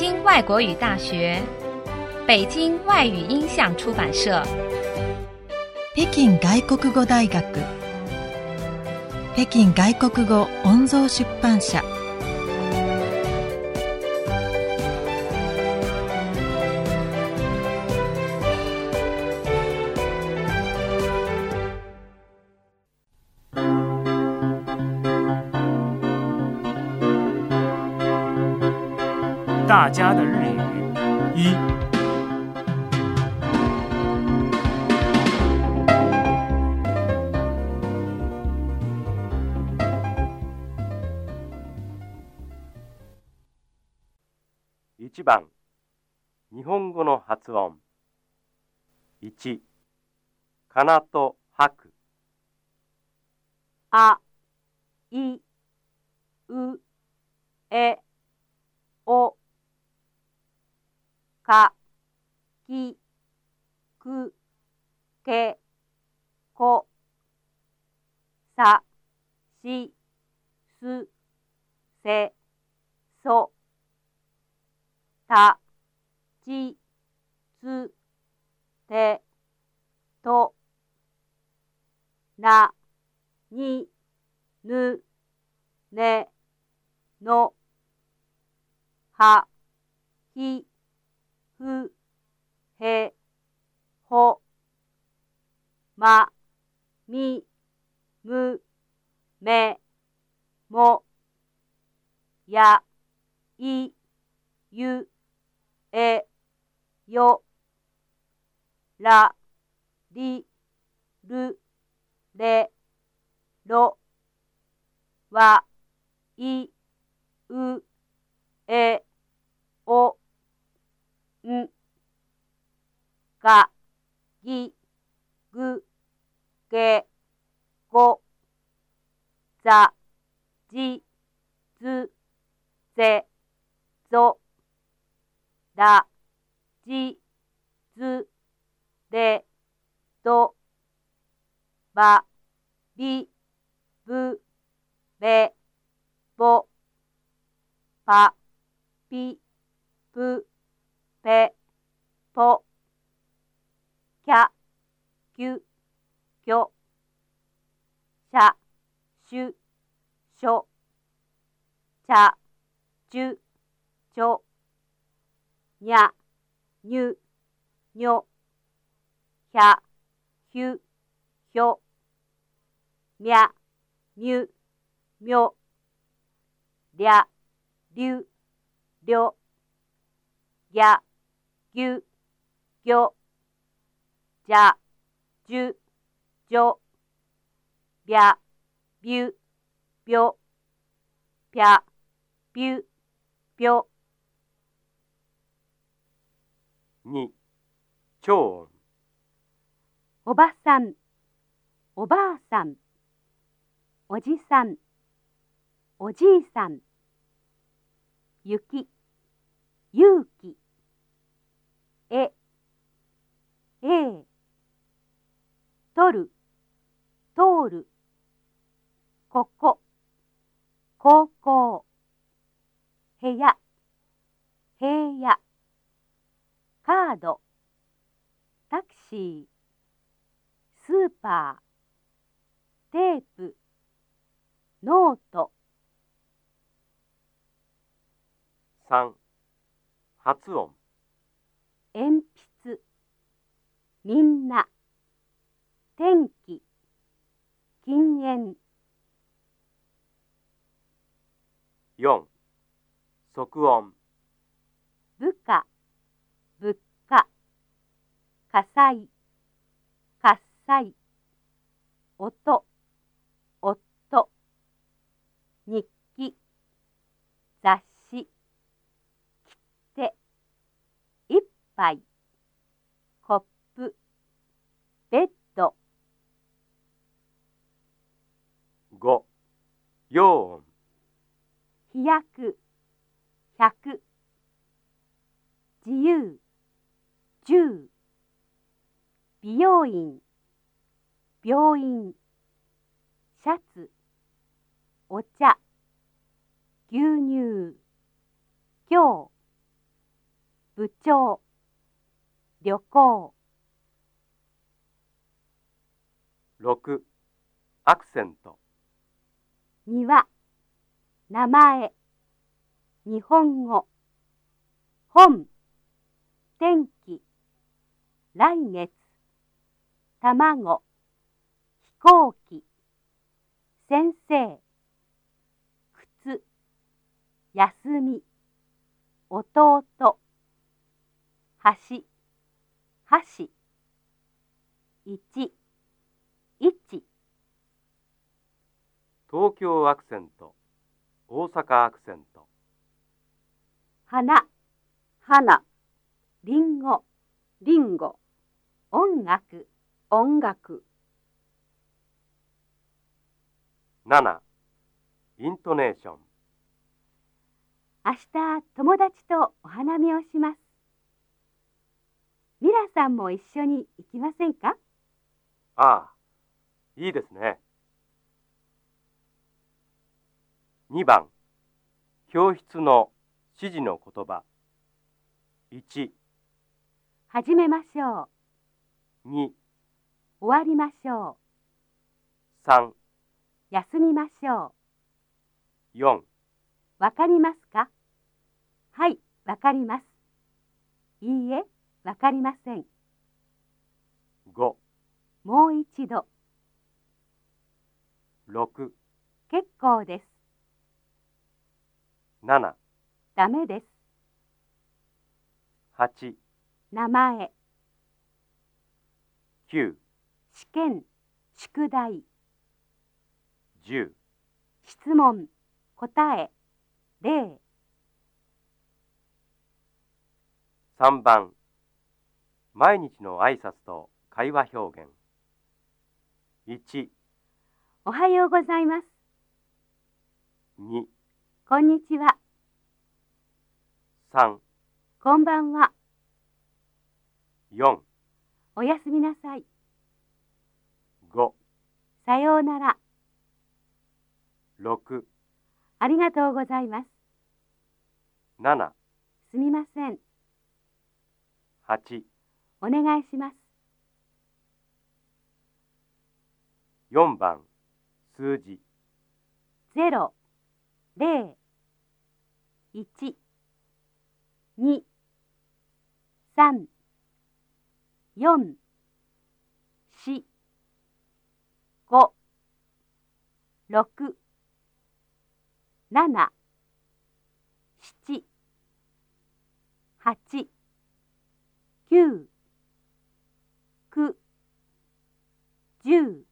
京外国语大学、北京外语音像出版社、北京外国语大学、北京外国语音像出版社。大家的日语。一。1番。日本語の発音。1かなと吐く。あ、い、う、え、お、か、き、く、け、こ、さ、し、す、せ、そ、た、ち、つ、て、と、な、に、ぬ、ね、の、は、ひ、ふ、へ、ほ、ま、み、む、め、も、や、い、ゆ、え、よ、ら、り、る、れ、ろ、わ、い、う、え、お、ん、が、ぎ、ぐ、げ、ご、ざ、じ、ず、ぜ、ぞ、ら、じ、ず、れ、ど、ば、び、ぶ、べ、ぼ、ぱ、ぴ、ぷ、ぺ、ぽ、きゃ、きゅ、きょ、しゃ、しゅ、しょ、ちゃ、ちゅ、ちょ、にゃ、にゅ、にょ、ひゃ、ひゅ、ひょ、みゃ、みゅ、みょ、りゃ、りゅ、りょ、ぎゃ、ぎゅ、ぎょ、じゃ、じゅ、じょ、びゃ、びゅ、びょ、ぴゃ、びゅ、びょ。2超音おばさん、おばあさん、おじさん、おじいさん、雪、勇気、え、え。え、取る、通る、ここ、高校、部屋、平野、カード、タクシー、スーパー、テープ、ノート、3発音。鉛筆、みんな、天気、禁煙、4即音。部下、物価、火災、喝采、音、夫、日記、雑誌、切手、一杯、コップ、ベッド、5陽音飛躍、百、自由、十、美容院、病院、シャツ、お茶、牛乳、今日、部長。旅行。6アクセント。庭名前。日本語。本。天気。来月。卵。飛行機。先生。靴。休み。弟。橋。箸。一。一。東京アクセント。大阪アクセント。花花。りんごりんご音楽音楽。7イントネーション。明日友達とお花見をします。ミラさんも一緒に行きませんか？ああいいですね2番。教室の指示の言葉。1、始めましょう。2、終わりましょ3、う休みましょ4、うわかりますか？はいわかります。いいえわかりません。5、もう一度。6、結構です7、ダメです。8、名前。9、試験。宿題。10質問。答え。例。3番。毎日の挨拶と会話表現。1、おはようございます。2、こんにちは。3、こんばんは。4、おやすみなさい。5、さようなら。6、ありがとうございます。7、すみません。8、お願いします。4番数字0、0、1、2、3、4、4、5、6、7、7、8、9、9、10、